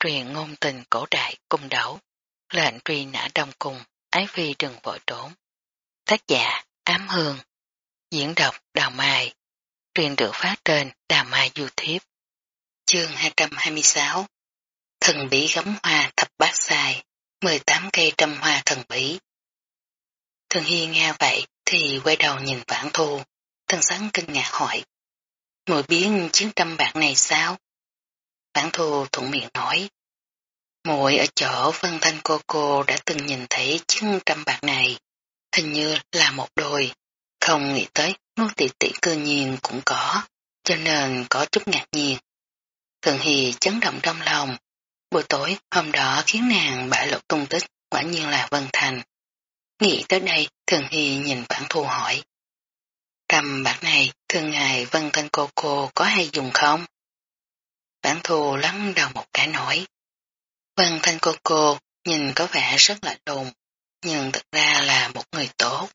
truyền ngôn tình cổ đại cung đấu, lệnh truy nã đông cung, ái phi đừng vội trốn. Tác giả Ám Hương, diễn đọc Đào Mai, truyền được phát trên Đào Mai YouTube. Chương 226 Thần bí gấm hoa thập bát sai, 18 cây trăm hoa thần bí. Thường Hy nghe vậy thì quay đầu nhìn vãn thu, thần sáng kinh ngạc hỏi. Mùi biến chiến trăm bạc này sao? Vãn thu thuận miệng nói. Muội ở chỗ Vân Thanh cô cô đã từng nhìn thấy chân trăm bạc này, hình như là một đôi, không nghĩ tới ngô tỷ tỷ cư nhiên cũng có, cho nên có chút ngạc nhiên. Thường Hì chấn động trong lòng, buổi tối hôm đó khiến nàng bại lộ tung tích, quả nhiên là Vân Thành. Nghĩ tới đây, Thường Hì nhìn bản thu hỏi. Trăm bạc này, thường ngày Vân Thanh cô cô có hay dùng không? Bản thù lắng đầu một cái nổi. Vân Thanh cô cô nhìn có vẻ rất là lùn, nhưng thực ra là một người tốt.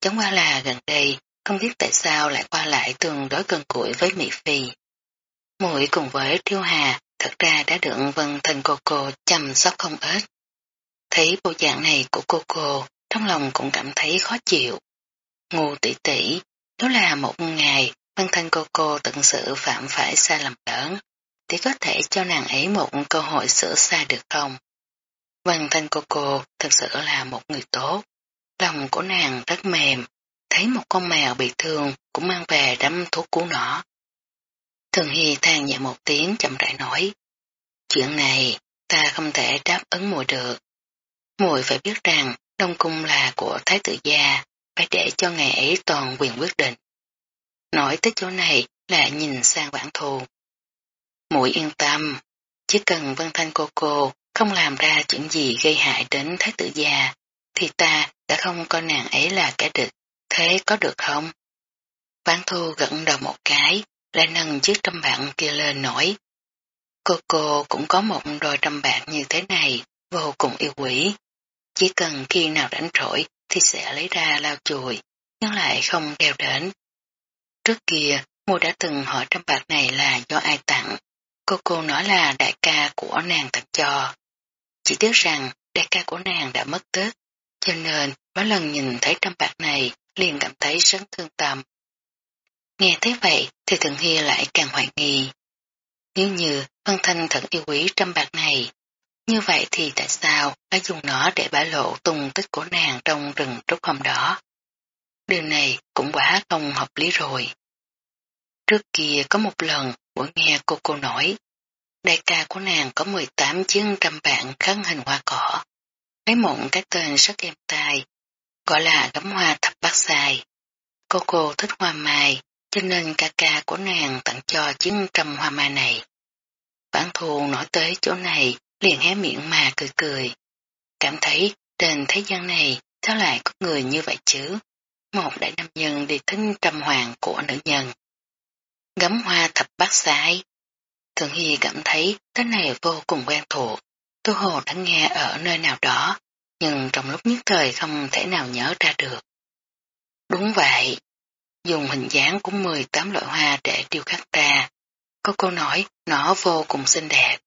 Chẳng qua là gần đây, không biết tại sao lại qua lại tương đối gần gũi với Mỹ Phi. Mũi cùng với Thiêu Hà thật ra đã được Vân Thanh cô cô chăm sóc không ít. Thấy bộ dạng này của cô cô, trong lòng cũng cảm thấy khó chịu. Ngu tỷ tỷ, nếu là một ngày Vân Thanh cô cô tận sự phạm phải sai lầm lớn, thì có thể cho nàng ấy một cơ hội sửa sai được không? Văn Thanh cô cô thật sự là một người tốt. Lòng của nàng rất mềm, thấy một con mèo bị thương cũng mang về đâm thuốc cứu nó. Thường Hy than nhẹ một tiếng chậm rãi nói. Chuyện này ta không thể đáp ứng mùi được. Mùi phải biết rằng Đông Cung là của Thái tử gia, phải để cho ngài ấy toàn quyền quyết định. Nói tới chỗ này là nhìn sang bản thù. Mũi yên tâm, chỉ cần Vân Thanh cô cô không làm ra chuyện gì gây hại đến Thái tử già, thì ta đã không coi nàng ấy là kẻ địch, thế có được không? Vãn thu gật đầu một cái, lại nâng chiếc trăm bạc kia lên nổi. Cô cô cũng có một đôi trăm bạc như thế này, vô cùng yêu quý. Chỉ cần khi nào rảnh rỗi thì sẽ lấy ra lao chùi, nhưng lại không đeo đến. Trước kia, mua đã từng hỏi trăm bạc này là do ai tặng. Cô cô nói là đại ca của nàng tặng cho. Chỉ tiếc rằng đại ca của nàng đã mất tích, cho nên mỗi lần nhìn thấy trăm bạc này liền cảm thấy rất thương tâm. Nghe thấy vậy thì Thượng Hy lại càng hoài nghi. Nếu như Vân Thanh thật yêu quý trăm bạc này, như vậy thì tại sao đã dùng nó để bả lộ tung tích của nàng trong rừng trúc hôm đó? Điều này cũng quá không hợp lý rồi. Trước kia có một lần buổi nghe cô cô nói, đại ca của nàng có 18 chiến trăm bạn khăn hình hoa cỏ, lấy mộng cái tên rất êm tai, gọi là gấm hoa thập bát xài. Cô cô thích hoa mai, cho nên ca ca của nàng tặng cho chiến trăm hoa mai này. Bản thù nói tới chỗ này, liền hé miệng mà cười cười. Cảm thấy trên thế gian này sao lại có người như vậy chứ? Một đại nam nhân đi thính trăm hoàng của nữ nhân gắm hoa thập bát sai. Thường Hy cảm thấy tên này vô cùng quen thuộc. Tô Hồ đã nghe ở nơi nào đó, nhưng trong lúc nhất thời không thể nào nhớ ra được. Đúng vậy, dùng hình dáng của 18 loại hoa để điêu khắc ra. Cô cô nói nó vô cùng xinh đẹp.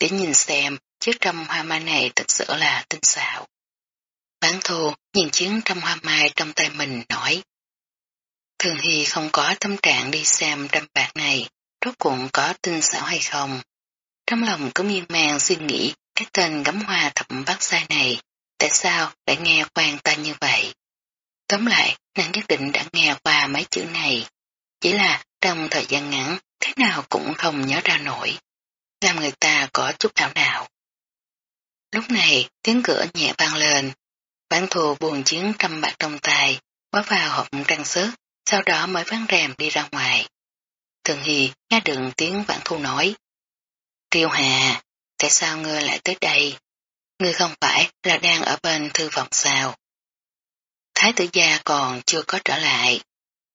Để nhìn xem chiếc trăm hoa mai này thật sự là tinh xạo. Bán thù nhìn chiếc trăm hoa mai trong tay mình nói. Thường Hy không có tâm trạng đi xem trăm bạc này, rốt cuộn có tinh xảo hay không. Trong lòng có miên man suy nghĩ cái tên gấm hoa thập bát sai này, tại sao lại nghe quan ta như vậy? Tóm lại, nàng nhất định đã nghe qua mấy chữ này, chỉ là trong thời gian ngắn, thế nào cũng không nhớ ra nổi, làm người ta có chút ảo đạo. Lúc này, tiếng cửa nhẹ vang lên, bản thù buồn chiến trăm bạc trong tay, quá vào hộp trang sức, sau đó mới ván rèm đi ra ngoài. Thường hì nghe được tiếng vãn thu nói. Tiêu Hà, tại sao ngươi lại tới đây? Ngươi không phải là đang ở bên thư vọng sao? Thái tử gia còn chưa có trở lại.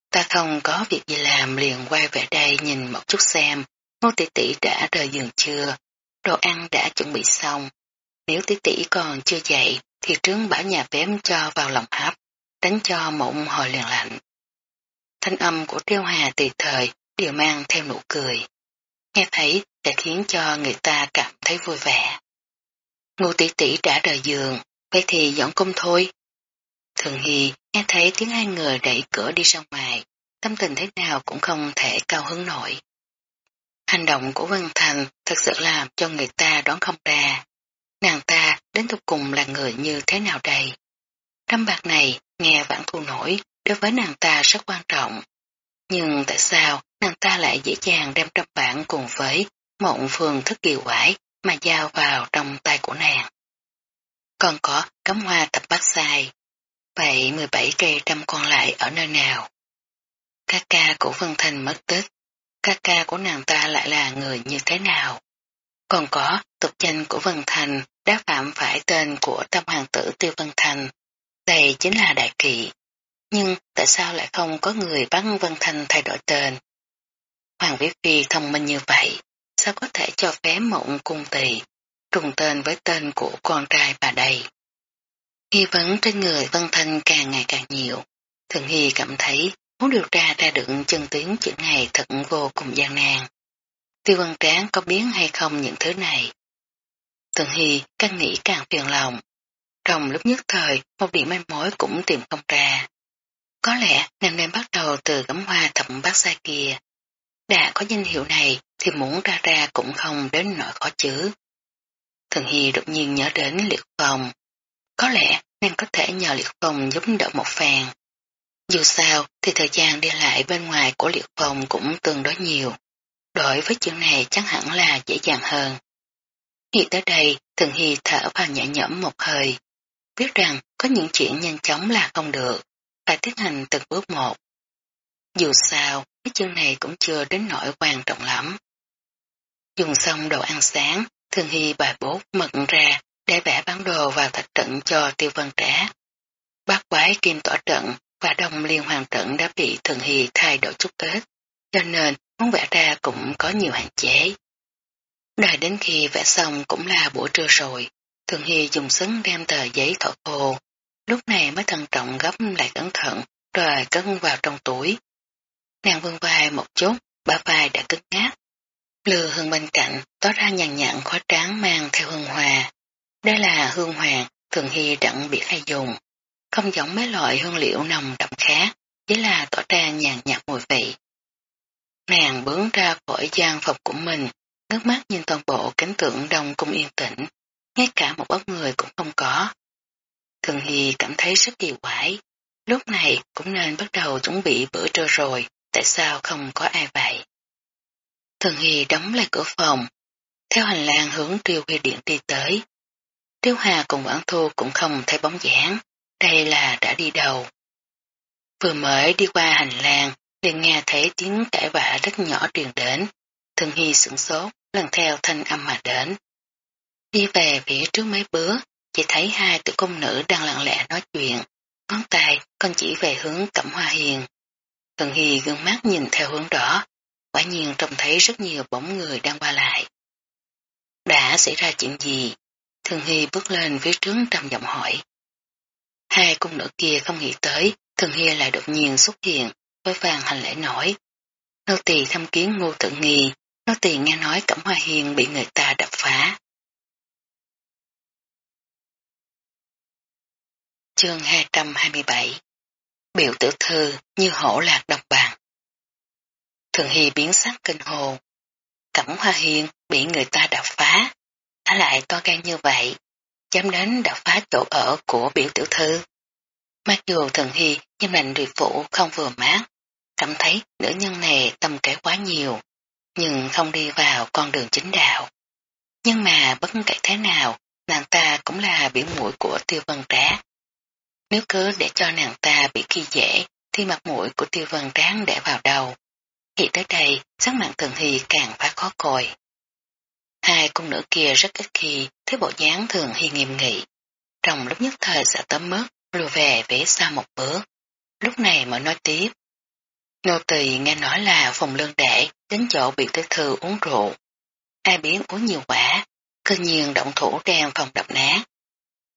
Ta không có việc gì làm liền quay về đây nhìn một chút xem, ngô tỷ tỷ đã rời giường chưa, đồ ăn đã chuẩn bị xong. Nếu tỷ tỷ còn chưa dậy, thì trướng bảo nhà bém cho vào lòng hấp, đánh cho mộng hồi liền lạnh. Thanh âm của Triêu Hà tùy thời đều mang theo nụ cười. nghe thấy sẽ khiến cho người ta cảm thấy vui vẻ. Ngô tỷ tỷ đã rời giường, vậy thì dọn cung thôi. Thường Hy nghe thấy tiếng hai người đẩy cửa đi ra ngoài, tâm tình thế nào cũng không thể cao hứng nổi. Hành động của Vân Thành thật sự làm cho người ta đoán không ra. Nàng ta đến tục cùng là người như thế nào đây? Trăm bạc này nghe vãn thu nổi đối với nàng ta rất quan trọng. Nhưng tại sao nàng ta lại dễ dàng đem trăm bản cùng với mộng phương thức kỳ quái mà giao vào trong tay của nàng? Còn có cắm hoa thập bát sai. Vậy 17 cây trăm còn lại ở nơi nào? Ca ca của Vân Thành mất tích. Ca ca của nàng ta lại là người như thế nào? Còn có tục danh của Vân Thành đã phạm phải tên của tam hoàng tử Tiêu Vân Thành. Đây chính là đại kỵ. Nhưng tại sao lại không có người bắt Vân Thành thay đổi tên? Hoàng Vĩ Phi thông minh như vậy, sao có thể cho phép mộng cung tỳ trùng tên với tên của con trai bà đây? Nghi vấn trên người Vân Thanh càng ngày càng nhiều. Thường Hy cảm thấy muốn điều tra ra được chân tuyến chuyện này thật vô cùng gian nan. Tiêu Văn Tráng có biến hay không những thứ này? Thường Hy càng nghĩ càng phiền lòng. Trong lúc nhất thời, một điểm manh mối cũng tìm không ra. Có lẽ nàng nên bắt đầu từ gấm hoa thẩm bát sai kia. Đã có danh hiệu này thì muốn ra ra cũng không đến nỗi khó chứ. Thường Hy đột nhiên nhớ đến liệt phòng. Có lẽ nàng có thể nhờ liệt phòng giúp đỡ một phàn. Dù sao thì thời gian đi lại bên ngoài của liệt phòng cũng tương đối nhiều. Đối với chuyện này chắc hẳn là dễ dàng hơn. Nghĩ tới đây, Thường Hy thở vào nhẹ nhõm một hơi. Biết rằng có những chuyện nhanh chóng là không được, phải tiến hành từng bước một. Dù sao, cái chương này cũng chưa đến nỗi quan trọng lắm. Dùng xong đồ ăn sáng, Thường Hy bài bốt mật ra để vẽ bản đồ vào thạch trận cho tiêu vân trẻ. Bác quái kim tỏa trận và đồng liên hoàng trận đã bị Thường Hy thay đổi chút ít, cho nên muốn vẽ ra cũng có nhiều hạn chế. Đợi đến khi vẽ xong cũng là buổi trưa rồi, Thường Hy dùng sấn đem tờ giấy thổ khô, lúc này mới thận trọng gấp lại cẩn thận, rồi cất vào trong túi. Nàng vươn vai một chút, bả vai đã cứng ngát. Lừa hương bên cạnh, tỏ ra nhàn nhặn khóa tráng mang theo hương hòa. Đây là hương hoàng, Thường Hy đặng bị hay dùng. Không giống mấy loại hương liệu nồng đậm khác, chỉ là tỏ ra nhàn nhạt mùi vị. Nàng bướng ra khỏi gian phòng của mình, ngước mắt nhìn toàn bộ cảnh tượng đông cung yên tĩnh, ngay cả một bóng người cũng không có. Thường Hy cảm thấy rất kỳ quái, lúc này cũng nên bắt đầu chuẩn bị bữa trưa rồi, tại sao không có ai vậy? Thường Hy đóng lại cửa phòng, theo hành lang hướng tiêu huy điện đi tới. Tiêu Hà cùng Quảng Thu cũng không thấy bóng dáng, đây là đã đi đầu. Vừa mới đi qua hành lang, liền nghe thấy tiếng cãi vã rất nhỏ truyền đến. Thường Hy sửng sốt, lần theo thanh âm mà đến. Đi về phía trước mấy bước, chỉ thấy hai tiểu công nữ đang lặng lẽ nói chuyện, ngón tay con chỉ về hướng cẩm hoa hiền. Thần Hy gương mắt nhìn theo hướng đó, quả nhiên trông thấy rất nhiều bóng người đang qua lại. Đã xảy ra chuyện gì? Thường Hy bước lên phía trước trầm giọng hỏi. Hai cung nữ kia không nghĩ tới, Thường Hy lại đột nhiên xuất hiện, với vàng hành lễ nổi. Nô tỳ thăm kiến ngô tự nghi, nô tỳ nghe nói Cẩm Hoa Hiền bị người ta đập phá. Chương 227 Biểu tử thư như hổ lạc độc bằng Thường Hy biến sắc kinh hồ. Cẩm Hoa hiên bị người ta đập phá. Đã lại to gan như vậy, dám đến đập phá chỗ ở của biểu tiểu thư. Mặc dù Thường Hy nhưng mạnh rụy phủ không vừa mát, cảm thấy nữ nhân này tâm kế quá nhiều, nhưng không đi vào con đường chính đạo. Nhưng mà bất kể thế nào, nàng ta cũng là biểu mũi của tiêu vân trác nếu cứ để cho nàng ta bị khi dễ, thì mặt mũi của tiêu vân ráng để vào đầu. Khi tới đây, sắc mạng thường hy càng phá khó coi. Hai cung nữ kia rất ít khi thấy bộ dáng thường hy nghiêm nghị. Trong lúc nhất thời sợ tấm mất, lùi về vẽ xa một bước. Lúc này mới nói tiếp. Nô tỳ nghe nói là phòng lương đệ đến chỗ bị tới thư uống rượu. Ai biến uống nhiều quả, cơ nhiên động thủ đem phòng đập nát.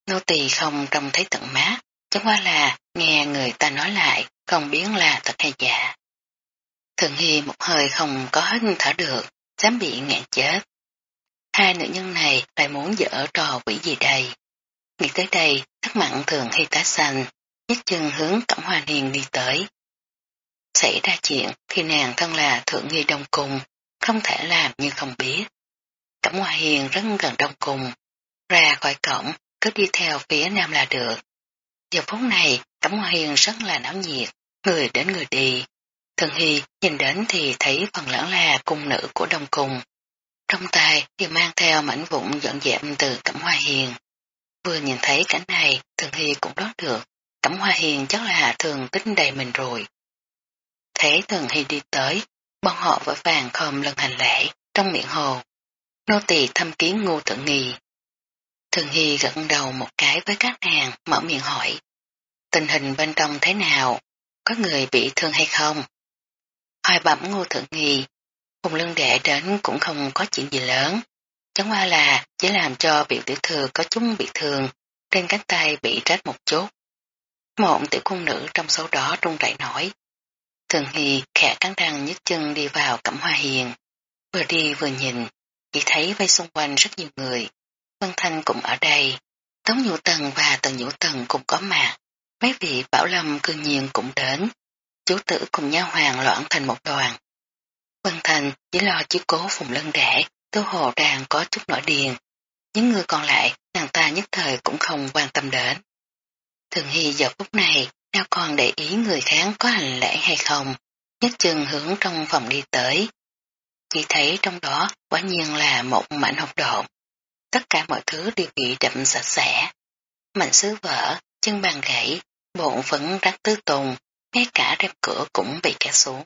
Nô tỳ không trông thấy tận mát, chẳng qua là nghe người ta nói lại, không biết là thật hay giả. Thường Hy một hơi không có hết thở được, dám bị ngạn chết. Hai nữ nhân này lại muốn dở trò quỷ gì đây? Nghĩ tới đây, thắc mặn thường Hy tá xanh, nhấc chân hướng Cẩm Hoa Niên đi tới. Xảy ra chuyện thì nàng thân là thượng nghi đông cung, không thể làm như không biết. Cẩm Hoa Hiền rất gần đông cung, ra khỏi cổng, cứ đi theo phía nam là được. Giờ phút này, Cẩm Hoa Hiền rất là náo nhiệt, người đến người đi. Thường Hy nhìn đến thì thấy phần lớn là cung nữ của đông cung. Trong tay thì mang theo mảnh vụn dọn dẹp từ Cẩm Hoa Hiền. Vừa nhìn thấy cảnh này, Thường Hy cũng đoán được, Cẩm Hoa Hiền chắc là thường tính đầy mình rồi. thấy Thường Hy đi tới, bọn họ vội vàng khom lần hành lễ, trong miệng hồ. Nô tỳ thăm kiến ngu thượng nghi. Thường Hy gật đầu một cái với các nàng, mở miệng hỏi. Tình hình bên trong thế nào? Có người bị thương hay không? Hoài bẩm ngô thượng nghi, Hùng lưng đệ đến cũng không có chuyện gì lớn. Chẳng qua là chỉ làm cho biểu tiểu thư có chút bị thương, trên cánh tay bị rách một chút. Một tiểu cung nữ trong số đó trung rẩy nổi. Thường Hy khẽ cắn răng nhấc chân đi vào cẩm hoa hiền. Vừa đi vừa nhìn, chỉ thấy vây xung quanh rất nhiều người. Vân Thanh cũng ở đây. Tống Nhũ Tần và Tần Nhũ Tần cũng có mặt. Mấy vị Bảo Lâm cư nhiên cũng đến. Chú tử cùng nhau hoàng loạn thành một đoàn. Vân Thanh chỉ lo chiếu cố phùng lân đẻ, tư hồ đang có chút nổi điền. Những người còn lại, nàng ta nhất thời cũng không quan tâm đến. Thường Hy giờ phút này, nào còn để ý người khác có hành lễ hay không, nhất chừng hướng trong phòng đi tới. Chỉ thấy trong đó quả nhiên là một mảnh hộp độn. Tất cả mọi thứ đều bị đậm sạch sẽ. Mảnh sứ vỡ, chân bàn gãy, bộn vẫn rắc tứ tùng, ngay cả rèm cửa cũng bị kéo xuống.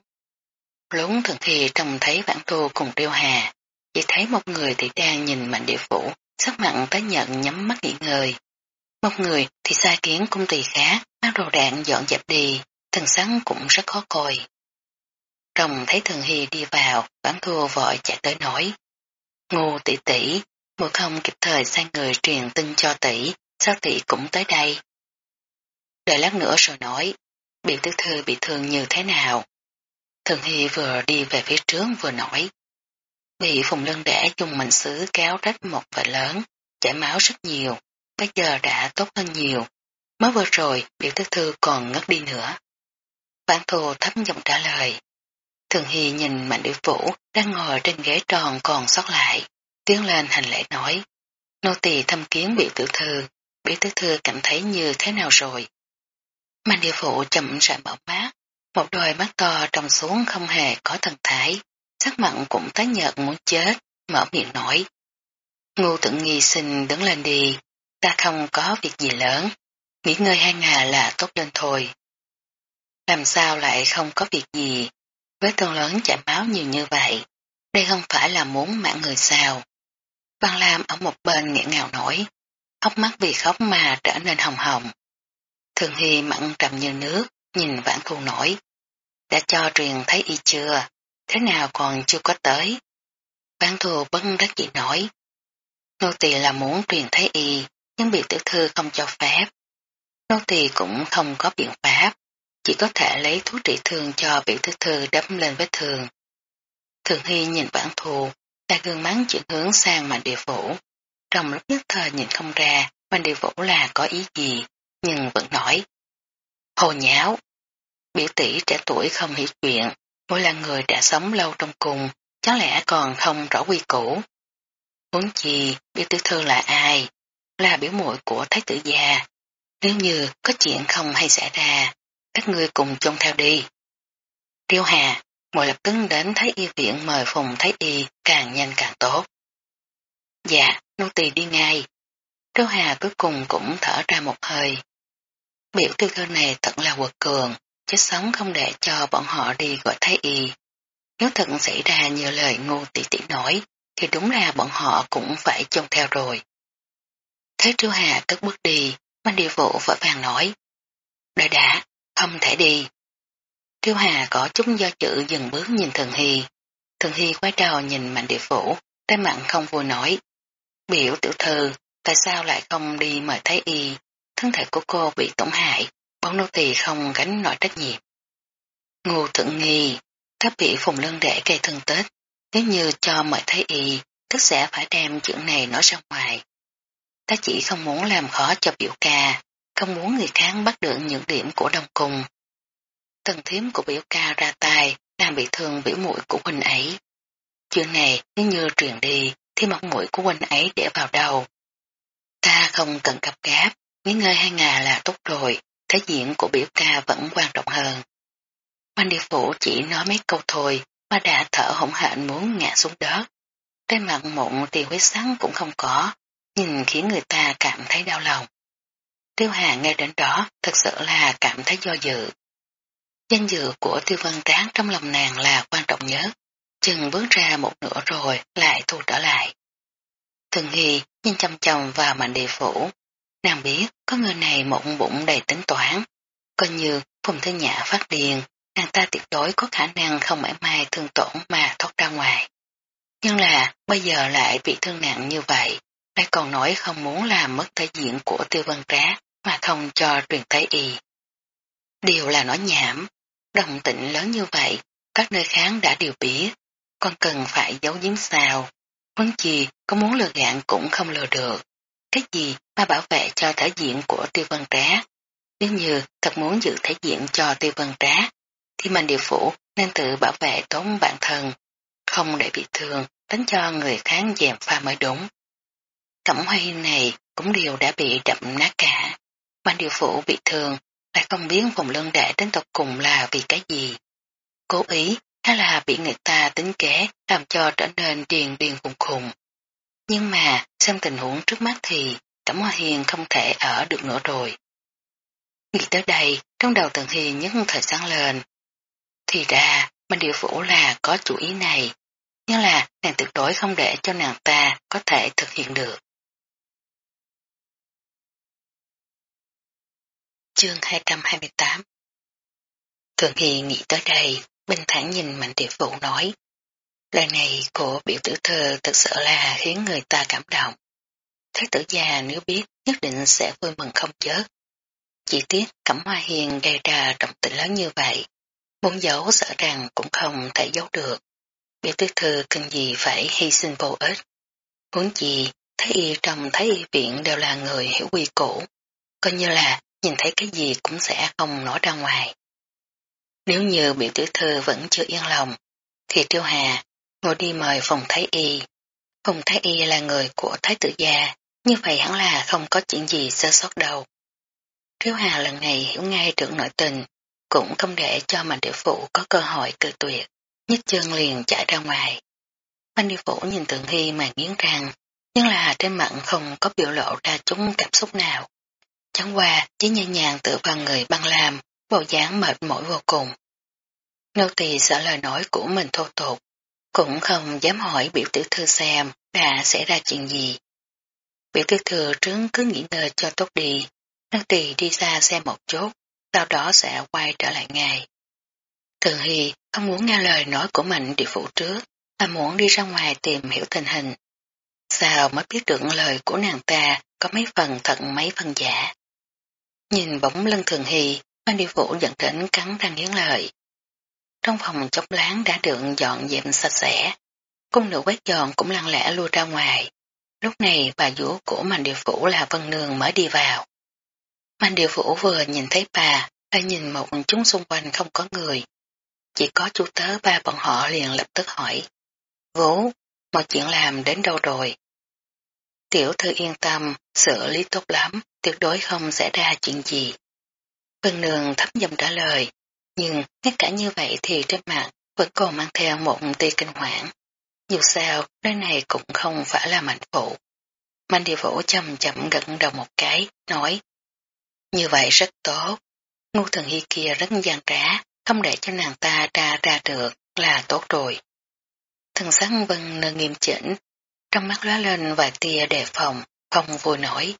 Lúng thường thì trông thấy vãn thu cùng tiêu hà, chỉ thấy một người thì đang nhìn mạnh địa phủ, sắc mặn tới nhận nhắm mắt nghỉ ngơi. Một người thì sai kiến cung ty khác, mang đồ đạn dọn dẹp đi, thần sắn cũng rất khó coi. Rồng thấy thường hy đi vào, vãn thua vội chạy tới nói. Ngô tỷ tỷ, mùa không kịp thời sai người truyền tin cho tỷ, sao tỷ cũng tới đây. Đợi lát nữa rồi nói, biểu tiểu thư bị thương như thế nào, Thường Hy vừa đi về phía trước vừa nói. Bị phùng lưng đẻ dùng mảnh sứ kéo rách một vệt lớn, chảy máu rất nhiều, bây giờ đã tốt hơn nhiều. Mới vừa rồi, biểu tiểu thư còn ngất đi nữa. Bản thù thấp giọng trả lời. Thường Hy nhìn mạnh điệu vũ đang ngồi trên ghế tròn còn sót lại, tiến lên hành lễ nói. Nô tỳ thăm kiến biểu tử thư, biểu tử thư cảm thấy như thế nào rồi. Mạnh địa phụ chậm rãi mở mắt, một đôi mắt to trong xuống không hề có thần thái, sắc mặn cũng tái nhợt muốn chết, mở miệng nói. Ngu tự nghi xin đứng lên đi, ta không có việc gì lớn, nghỉ ngơi hai ngày là tốt lên thôi. Làm sao lại không có việc gì, với tương lớn chảy máu nhiều như vậy, đây không phải là muốn mạng người sao. Văn Lam ở một bên nghẹn ngào nổi, hốc mắt vì khóc mà trở nên hồng hồng. Thường Hy mặn trầm như nước, nhìn vãn thu nổi. Đã cho truyền thấy y chưa? Thế nào còn chưa có tới? Vãn thu bấn rất dị nổi. Nô tỳ là muốn truyền thấy y, nhưng bị tiểu thư không cho phép. Nô tỳ cũng không có biện pháp, chỉ có thể lấy thuốc trị thương cho biểu tiểu thư đấm lên vết thương. Thường Hy nhìn vãn thù, là gương mắng chuyển hướng sang mạnh địa phủ. Trong lúc nhất thời nhìn không ra mạnh địa phủ là có ý gì, nhưng vẫn nói. Hồ nháo, biểu tỷ trẻ tuổi không hiểu chuyện, mỗi là người đã sống lâu trong cùng, chắc lẽ còn không rõ quy củ. Muốn gì biểu tử thư là ai? Là biểu muội của thái tử gia. Nếu như có chuyện không hay xảy ra, các ngươi cùng chung theo đi. Tiêu Hà, muội lập tức đến Thái Y viện mời Phùng Thái Y càng nhanh càng tốt. Dạ, nô tỳ đi ngay. Tiêu Hà cuối cùng cũng thở ra một hơi. Biểu tư cơ này thật là quật cường, chết sống không để cho bọn họ đi gọi thái y. Nếu thật xảy ra như lời ngu tỷ tỷ nói, thì đúng là bọn họ cũng phải chôn theo rồi. Thế Triêu Hà cất bước đi, Mạnh địa vụ vội vàng nói. Đợi đã, không thể đi. Tiêu Hà có chút do chữ dừng bước nhìn Thường Hy. Thường Hy quay đầu nhìn Mạnh địa phủ, tay mặn không vui nói. Biểu tiểu thư, tại sao lại không đi mời Thái Y? Thân thể của cô bị tổn hại, bọn nô tỳ không gánh nổi trách nhiệm. Ngô thượng nghi, tháp bị phùng lưng để gây thương tết, nếu như cho mời thấy y, tức sẽ phải đem chuyện này nói ra ngoài. Ta chỉ không muốn làm khó cho biểu ca, không muốn người khác bắt được những điểm của đông cung. Tần thiếm của biểu ca ra tay, làm bị thương biểu mũi của huynh ấy. Chuyện này nếu như truyền đi, thì mặt mũi của huynh ấy để vào đầu. Ta không cần cặp gáp, nghỉ ngơi hai ngày là tốt rồi, thế diện của biểu ca vẫn quan trọng hơn. Quan địa phủ chỉ nói mấy câu thôi, mà đã thở hổn hển muốn ngã xuống đất. Trên mặt mụn tiền huyết sắn cũng không có, nhìn khiến người ta cảm thấy đau lòng. Tiêu Hà nghe đến đó thật sự là cảm thấy do dự. Danh dự của tiêu Văn tráng trong lòng nàng là quan trọng nhất, chừng bước ra một nửa rồi lại thu trở lại. Thường Hy nhìn chăm chồng vào mạnh địa phủ, nàng biết có người này mộng bụng đầy tính toán, coi như phùng thư nhã phát điền, nàng ta tuyệt đối có khả năng không mãi mai thương tổn mà thoát ra ngoài. Nhưng là bây giờ lại bị thương nặng như vậy, lại còn nói không muốn làm mất thể diện của tiêu Văn trá mà không cho truyền thấy y. Điều là nói nhảm, đồng tịnh lớn như vậy, các nơi kháng đã điều biết, con cần phải giấu giếm sao. Vấn chi có muốn lừa gạn cũng không lừa được. Cái gì mà bảo vệ cho thể diện của tiêu vân trá? Nếu như thật muốn giữ thể diện cho tiêu vân trá, thì mình điều phủ nên tự bảo vệ tốn bản thân, không để bị thương, đánh cho người kháng dèm pha mới đúng. Cẩm hoa này cũng đều đã bị đậm nát cả. Ban điều phủ bị thương, lại không biết vùng lân đệ đến tộc cùng là vì cái gì. Cố ý hay là bị người ta tính kế làm cho trở nên điền điền khùng khùng. Nhưng mà xem tình huống trước mắt thì Cẩm Hoa Hiền không thể ở được nữa rồi. Nghĩ tới đây, trong đầu Tần Hiền nhất thời sáng lên. Thì ra, minh Điều Phủ là có chủ ý này, nhưng là nàng tuyệt đối không để cho nàng ta có thể thực hiện được. Chương 228 Thường Hy nghĩ tới đây, bình thản nhìn Mạnh Tiểu Vũ nói. Lời này của biểu tử thơ thật sự là khiến người ta cảm động. Thái tử già nếu biết nhất định sẽ vui mừng không chết. Chỉ tiếc Cẩm Hoa Hiền gây ra trọng tình lớn như vậy. Muốn giấu sợ rằng cũng không thể giấu được. Biểu tử thơ cần gì phải hy sinh vô ích. Muốn gì, thấy y trong thấy y viện đều là người hiểu quy củ. Coi như là nhìn thấy cái gì cũng sẽ không nói ra ngoài. Nếu như biểu tiểu thư vẫn chưa yên lòng, thì Tiêu Hà ngồi đi mời phòng Thái Y. Phòng Thái Y là người của Thái tử gia, như vậy hẳn là không có chuyện gì sơ sót đâu. Tiêu Hà lần này hiểu ngay trưởng nội tình, cũng không để cho mạnh địa phụ có cơ hội cự tuyệt, nhích chân liền chạy ra ngoài. Mạnh địa phụ nhìn tượng hy mà nghiến răng, nhưng là trên mặt không có biểu lộ ra chúng cảm xúc nào. Chẳng qua chỉ nhẹ nhàng tự vào người băng làm, bộ dáng mệt mỏi vô cùng. Nô tỳ sợ lời nói của mình thô tục, cũng không dám hỏi biểu tiểu thư xem đã xảy ra chuyện gì. Biểu tiểu thư trứng cứ nghỉ ngơi cho tốt đi, nô tỳ đi ra xem một chút, sau đó sẽ quay trở lại ngay. Thường Hy không muốn nghe lời nói của mình địa phụ trước, mà muốn đi ra ngoài tìm hiểu tình hình. Sao mới biết được lời của nàng ta có mấy phần thật mấy phần giả. Nhìn bóng lưng thường hì, quan điều Vũ dẫn đến cắn răng nghiến lời. Trong phòng chốc láng đã được dọn dẹp sạch sẽ. Cung nữ quét dọn cũng lặng lẽ lui ra ngoài. Lúc này bà vũ của Mạnh Điều Phủ là Vân Nương mới đi vào. Mạnh Điều Phủ vừa nhìn thấy bà, lại nhìn một chúng xung quanh không có người. Chỉ có chú tớ ba bọn họ liền lập tức hỏi. Vũ, mọi chuyện làm đến đâu rồi? Tiểu thư yên tâm, xử lý tốt lắm, tuyệt đối không xảy ra chuyện gì. Vân Nương thấp giọng trả lời, nhưng ngay cả như vậy thì trên mặt vẫn còn mang theo một tia kinh hoảng. Dù sao, nơi này cũng không phải là mạnh phụ. Mạnh địa vũ chậm chậm gật đầu một cái, nói Như vậy rất tốt. Ngu thần hy kia rất gian trá, không để cho nàng ta ra ra được là tốt rồi. Thần sắc vân nơ nghiêm chỉnh, trong mắt lóe lên vài tia đề phòng, không vui nổi.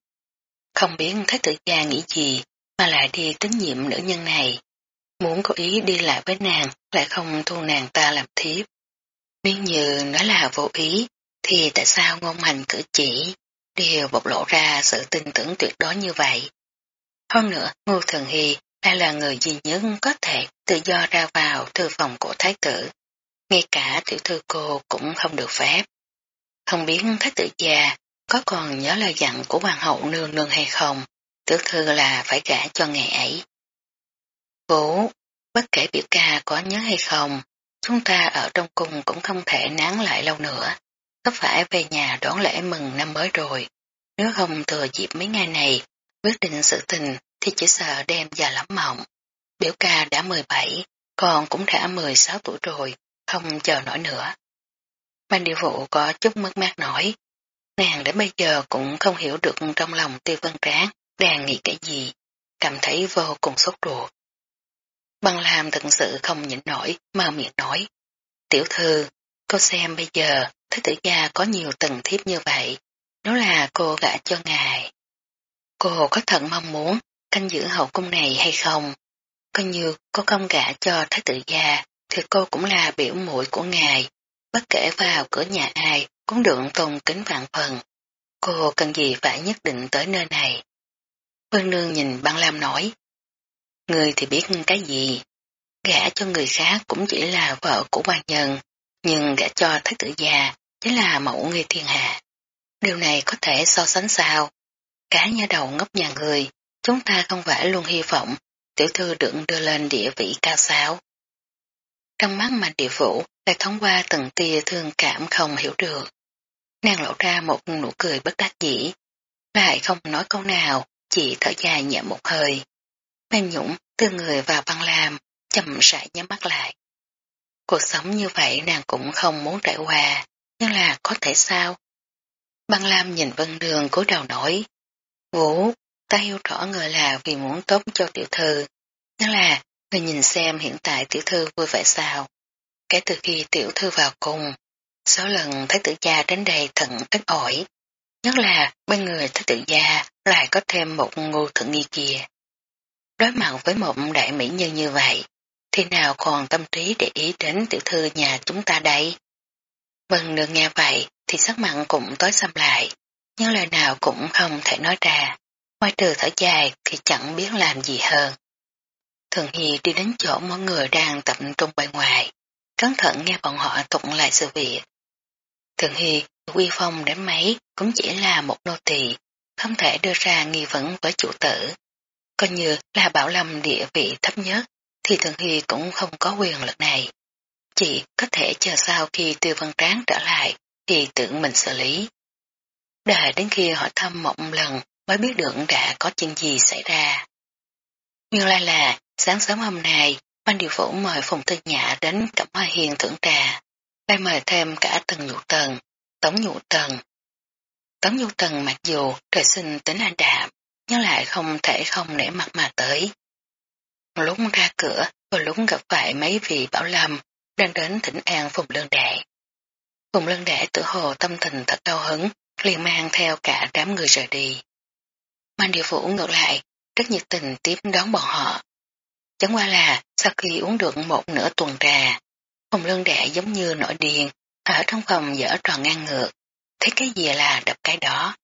Không biết thái tử gia nghĩ gì mà lại đi tín nhiệm nữ nhân này. Muốn có ý đi lại với nàng lại không thu nàng ta làm thiếp. Nếu như nói là vô ý thì tại sao ngôn hành cử chỉ đều bộc lộ ra sự tin tưởng tuyệt đối như vậy. Hơn nữa, Ngô Thường Hy đã là người duy nhất có thể tự do ra vào thư phòng của thái tử. ngay cả tiểu thư cô cũng không được phép. Không biết thái tử già có còn nhớ lời dặn của hoàng hậu nương nương hay không, tiểu thư là phải gả cho ngày ấy. Vũ, bất kể biểu ca có nhớ hay không, chúng ta ở trong cung cũng không thể nán lại lâu nữa. Có phải về nhà đón lễ mừng năm mới rồi, nếu không thừa dịp mấy ngày này, quyết định sự tình thì chỉ sợ đem già lắm mộng. Biểu ca đã 17, còn cũng đã 16 tuổi rồi, không chờ nổi nữa. Ban địa vụ có chút mất mát nổi. Nàng đến bây giờ cũng không hiểu được trong lòng tiêu vân tráng đang nghĩ cái gì, cảm thấy vô cùng sốt ruột. Băng làm thật sự không nhịn nổi, mà miệng nói. Tiểu thư, cô xem bây giờ, thế tử gia có nhiều tầng thiếp như vậy, đó là cô gả cho ngài. Cô có thật mong muốn canh giữ hậu cung này hay không? Coi như cô không gả cho thái tử gia, thì cô cũng là biểu muội của ngài, bất kể vào cửa nhà ai cũng được tôn kính vạn phần. Cô cần gì phải nhất định tới nơi này? Vân Nương nhìn băng lam nói, Người thì biết cái gì, gả cho người khác cũng chỉ là vợ của quan nhân, nhưng gả cho thái tử già chính là mẫu người thiên hạ. Điều này có thể so sánh sao? Cá nhà đầu ngốc nhà người, chúng ta không phải luôn hy vọng tiểu thư được đưa lên địa vị cao sao. Trong mắt mạnh địa phủ lại thông qua từng tia thương cảm không hiểu được. Nàng lộ ra một nụ cười bất đắc dĩ, lại không nói câu nào, chỉ thở dài nhẹ một hơi. Mềm nhũng từ người vào băng làm, chậm rãi nhắm mắt lại. Cuộc sống như vậy nàng cũng không muốn trải qua, nhưng là có thể sao? Băng Lam nhìn Vân Đường cúi đầu nổi. Vũ, ta hiểu rõ người là vì muốn tốt cho tiểu thư, nhưng là người nhìn xem hiện tại tiểu thư vui vẻ sao. Kể từ khi tiểu thư vào cùng, số lần thái tử gia đến đây thận ít ỏi, nhất là bên người thái tử gia lại có thêm một ngô thượng nghi kia. Đối mặt với một đại mỹ nhân như vậy, thì nào còn tâm trí để ý đến tiểu thư nhà chúng ta đây? Vân được nghe vậy thì sắc mặn cũng tối xâm lại, nhưng lời nào cũng không thể nói ra, ngoài trừ thở dài thì chẳng biết làm gì hơn. Thường Hy đi đến chỗ mọi người đang tập trung bên ngoài, cẩn thận nghe bọn họ tụng lại sự việc. Thường Hy, quy phong đến mấy cũng chỉ là một nô tỳ, không thể đưa ra nghi vấn với chủ tử. Coi như là bảo lâm địa vị thấp nhất, thì Thường Hy cũng không có quyền lực này. Chỉ có thể chờ sau khi tiêu văn tráng trở lại thì tự mình xử lý. Đợi đến khi họ thăm một lần mới biết được đã có chuyện gì xảy ra. Nguyên lai là sáng sớm hôm nay ban điều phủ mời Phùng Thư Nhã đến Cẩm Hoa Hiền thưởng trà, lại mời thêm cả Tần Nhụ Tần, Tống Nhụ Tần. Tống Nhụ Tần mặc dù trời sinh tính an đạm, nhưng lại không thể không nể mặt mà tới. Lúc ra cửa, vừa lúc gặp phải mấy vị bảo lâm đang đến thỉnh an Phùng Lương Đệ. Phùng Lương Đệ tự hồ tâm tình thật đau hứng, liền mang theo cả đám người rời đi. ban điều phủ ngược lại, rất nhiệt tình tiếp đón bọn họ. Chẳng qua là sau khi uống được một nửa tuần trà, phòng Lương Đệ giống như nổi điên, ở trong phòng dở tròn ngang ngược, thấy cái gì là đập cái đó.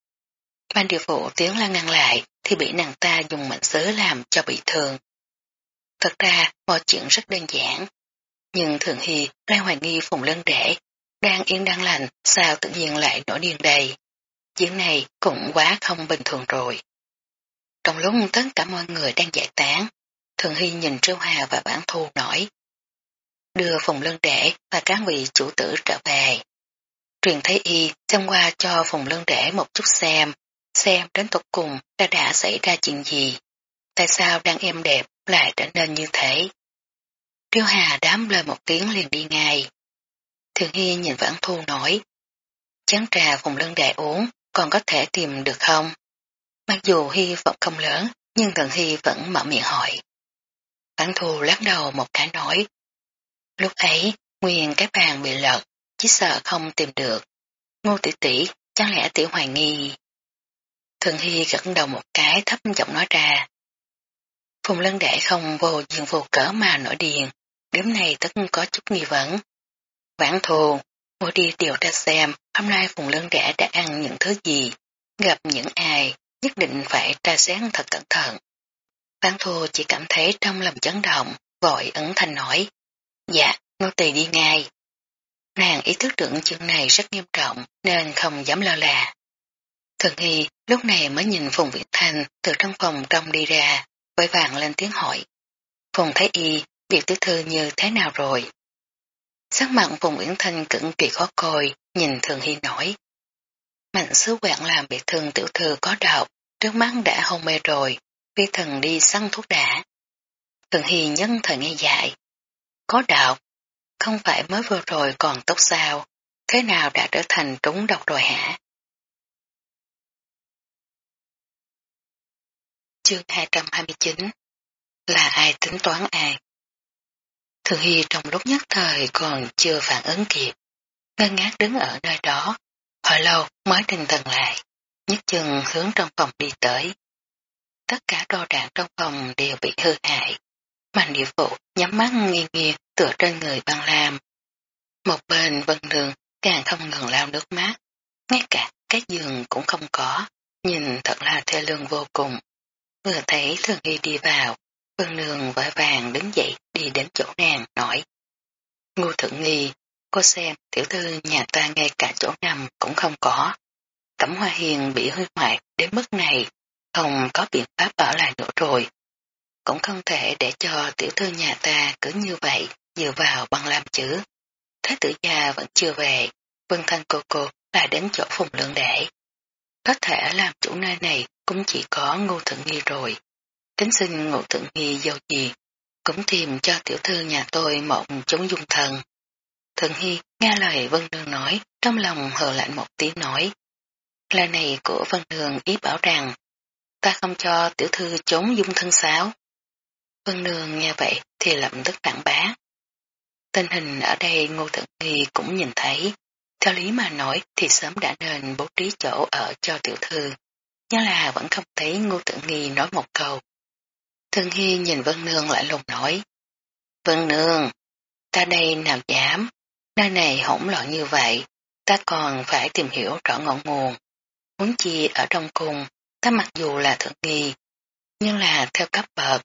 Ban điều phụ tiếng la ngăn lại thì bị nàng ta dùng mệnh sứ làm cho bị thương. Thật ra mọi chuyện rất đơn giản, nhưng Thường Hy lại hoài nghi Phùng Lân Đệ, đang yên đang lành, sao tự nhiên lại nổi điên đầy, Chuyện này cũng quá không bình thường rồi. Trong lúc tất cả mọi người đang giải tán, Thường Hy nhìn Trương Hà và bản thu nói, Đưa Phùng Lân Đệ và các vị chủ tử trở về. Truyền Thế Y xem qua cho Phùng Lân Đệ một chút xem, xem đến tục cùng đã đã xảy ra chuyện gì. Tại sao đang êm đẹp lại trở nên như thế? Triêu Hà đám lời một tiếng liền đi ngay. Thường Hy nhìn Vãn Thu nói, chán trà Phùng Lân Đệ uống còn có thể tìm được không? Mặc dù hy vọng không lớn, nhưng Thường Hy vẫn mở miệng hỏi. Vãn Thù lắc đầu một cái nói, lúc ấy nguyên cái bàn bị lật, chỉ sợ không tìm được. Ngô tỷ tỷ, chẳng lẽ tiểu hoài nghi? Thường Hy gật đầu một cái thấp giọng nói ra. Phùng lân đệ không vô diện vô cỡ mà nổi điền, đếm này tất có chút nghi vấn. Vãn thù, mua đi điều ra xem hôm nay Phùng lân đệ đã ăn những thứ gì, gặp những ai, nhất định phải tra xét thật cẩn thận. Vãn thù chỉ cảm thấy trong lòng chấn động, vội ấn thành nói. Dạ, nô tỳ đi ngay. Nàng ý thức được chuyện này rất nghiêm trọng nên không dám lơ là. Thường Hy lúc này mới nhìn Phùng Viễn Thanh từ trong phòng trong đi ra, vội vàng lên tiếng hỏi. Phùng Thái Y, việc tiểu thư như thế nào rồi? Sắc mặt Phùng Viễn Thanh cực kỳ khó coi, nhìn Thường Hy nói. Mạnh sứ quản làm bị thương tiểu thư có độc, trước mắt đã hôn mê rồi, vi thần đi săn thuốc đã. Thường Hy nhân thời nghe dạy, Có đạo không phải mới vừa rồi còn tốt sao, thế nào đã trở thành trúng độc rồi hả? Chương 229 Là ai tính toán ai? Thường Hy trong lúc nhất thời còn chưa phản ứng kịp, ngân ngát đứng ở nơi đó, hồi lâu mới đình thần lại, nhất chừng hướng trong phòng đi tới. Tất cả đồ đạc trong phòng đều bị hư hại. Mạnh địa phụ nhắm mắt nghiêng nghiêng tựa trên người băng lam. Một bên vân đường càng không ngừng lao nước mắt, ngay cả cái giường cũng không có, nhìn thật là thê lương vô cùng. Vừa thấy thường nghi đi vào, vân đường vội vàng đứng dậy đi đến chỗ nàng, nói. Ngô thượng nghi, cô xem tiểu thư nhà ta ngay cả chỗ nằm cũng không có. Cẩm hoa hiền bị hư hoại đến mức này, không có biện pháp ở lại nữa rồi. Cũng không thể để cho tiểu thư nhà ta cứ như vậy, dựa vào băng lam chứ. Thái tử gia vẫn chưa về, vân thanh cô cô lại đến chỗ phùng lượng để. Có thể làm chủ nơi này cũng chỉ có ngô thượng nghi rồi. Kính xin ngô thượng nghi dâu gì, cũng tìm cho tiểu thư nhà tôi một chúng dung thần. Thượng Hy nghe lời Vân Nương nói, trong lòng hờ lạnh một tiếng nói. Lời này của Vân Nương ý bảo rằng, ta không cho tiểu thư trốn dung thân sáo. Vân Nương nghe vậy thì lập tức phản bá. Tình hình ở đây Ngô Thượng Nghi cũng nhìn thấy, theo lý mà nói thì sớm đã nên bố trí chỗ ở cho tiểu thư, nhưng là vẫn không thấy Ngô Thượng Nghi nói một câu. Thượng Nghi nhìn Vân Nương lại lùng nói, Vân Nương, ta đây nào dám, nơi này hỗn loạn như vậy, ta còn phải tìm hiểu rõ ngọn nguồn. Muốn chi ở trong cùng ta mặc dù là thượng nghi, nhưng là theo cấp bậc,